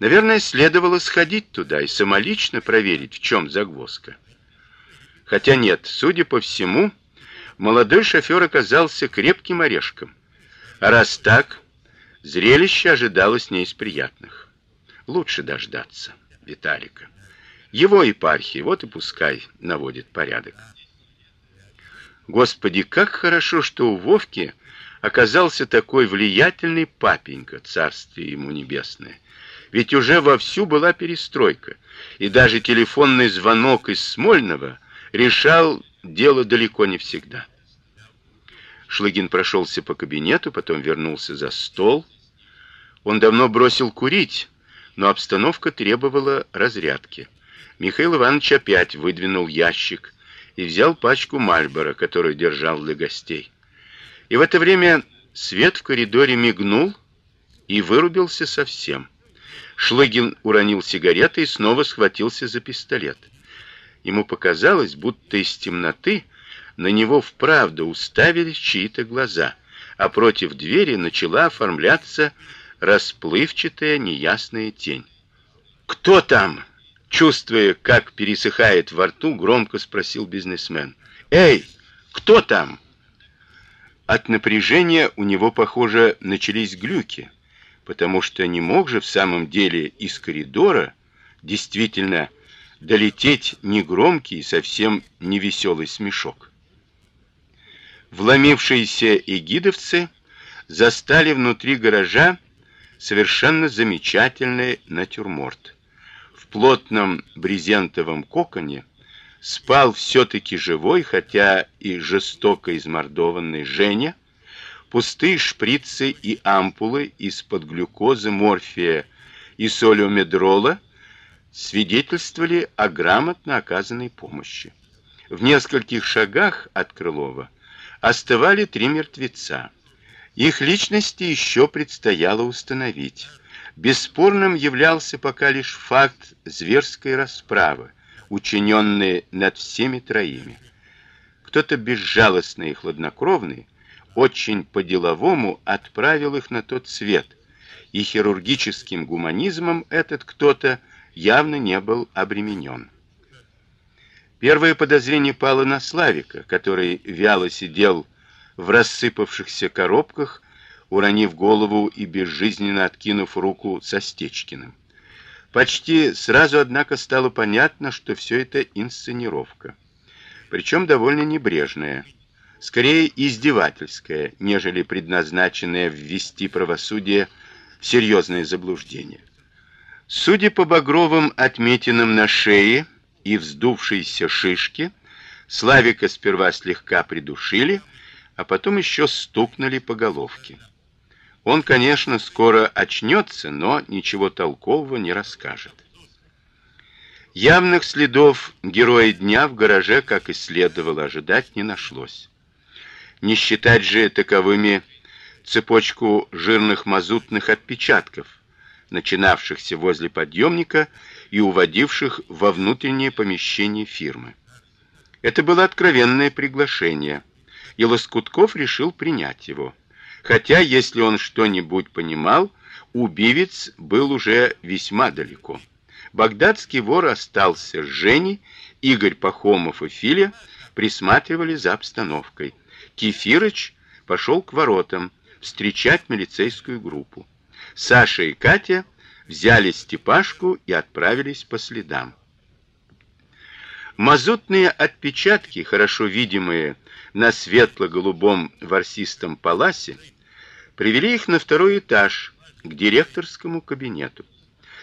Наверное, следовало сходить туда и самолично проверить, в чем загвоздка. Хотя нет, судя по всему, молодой шофер оказался крепким орешком. А раз так, зрелище ожидалось не из приятных. Лучше дождаться Виталика. Его епархии, вот и пускай наводит порядок. Господи, как хорошо, что у Вовки оказался такой влиятельный папенька, царствие ему небесное. Ведь уже вовсю была перестройка, и даже телефонный звонок из Смольного решал дело далеко не всегда. Шлыгин прошелся по кабинету, потом вернулся за стол. Он давно бросил курить, но обстановка требовала разрядки. Михаил Иванович опять выдвинул ящик и взял пачку Мальбора, которую держал для гостей. И в это время свет в коридоре мигнул и вырубился совсем. Шлыгин уронил сигареты и снова схватился за пистолет. Ему показалось, будто из темноты на него вправду уставились чьи-то глаза, а против двери начала оформляться расплывчатая неясная тень. Кто там? Чувствуя, как пересыхает во рту, громко спросил бизнесмен. Эй, кто там? От напряжения у него, похоже, начались глюки потому что не мог же в самом деле из коридора действительно долететь негромкий и совсем невеселый смешок. Вломившиеся эгидовцы застали внутри гаража совершенно замечательный натюрморт. В плотном брезентовом коконе спал все таки живой, хотя и жестоко измордованный Женя, Пустые шприцы и ампулы из-под глюкозы, морфия и солиомедрола свидетельствовали о грамотно оказанной помощи. В нескольких шагах от Крылова остывали три мертвеца. Их личности еще предстояло установить. Бесспорным являлся пока лишь факт зверской расправы, учиненной над всеми троими. Кто-то безжалостный и хладнокровный очень по-деловому отправил их на тот свет, и хирургическим гуманизмом этот кто-то явно не был обременен. Первое подозрение пало на Славика, который вяло сидел в рассыпавшихся коробках, уронив голову и безжизненно откинув руку со Стечкиным. Почти сразу, однако, стало понятно, что все это инсценировка, причем довольно небрежная скорее издевательское, нежели предназначенное ввести правосудие в серьезное заблуждение. Судя по багровым отметинам на шее и вздувшейся шишке, Славика сперва слегка придушили, а потом еще стукнули по головке. Он, конечно, скоро очнется, но ничего толкового не расскажет. Явных следов героя дня в гараже, как и следовало ожидать, не нашлось. Не считать же таковыми цепочку жирных мазутных отпечатков, начинавшихся возле подъемника и уводивших во внутреннее помещение фирмы. Это было откровенное приглашение, и Лоскутков решил принять его. Хотя, если он что-нибудь понимал, убивец был уже весьма далеко. Багдадский вор остался с Женей, Игорь Пахомов и Филя присматривали за обстановкой. Кефирыч пошел к воротам встречать милицейскую группу. Саша и Катя взяли Степашку и отправились по следам. Мазутные отпечатки, хорошо видимые на светло-голубом ворсистом паласе, привели их на второй этаж к директорскому кабинету.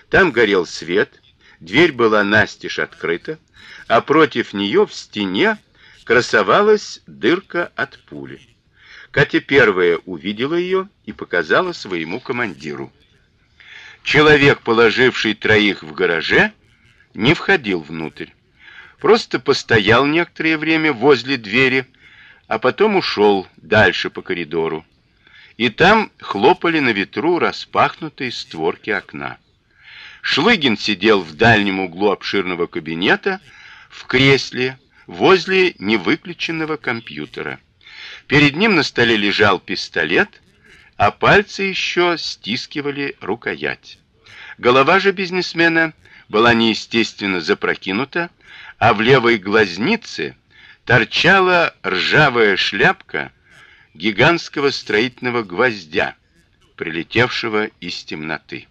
Там горел свет, дверь была настежь открыта, а против нее в стене красовалась дырка от пули. Катя первая увидела ее и показала своему командиру. Человек, положивший троих в гараже, не входил внутрь. Просто постоял некоторое время возле двери, а потом ушел дальше по коридору. И там хлопали на ветру распахнутые створки окна. Шлыгин сидел в дальнем углу обширного кабинета в кресле возле невыключенного компьютера. Перед ним на столе лежал пистолет, а пальцы еще стискивали рукоять. Голова же бизнесмена была неестественно запрокинута, а в левой глазнице торчала ржавая шляпка гигантского строительного гвоздя, прилетевшего из темноты.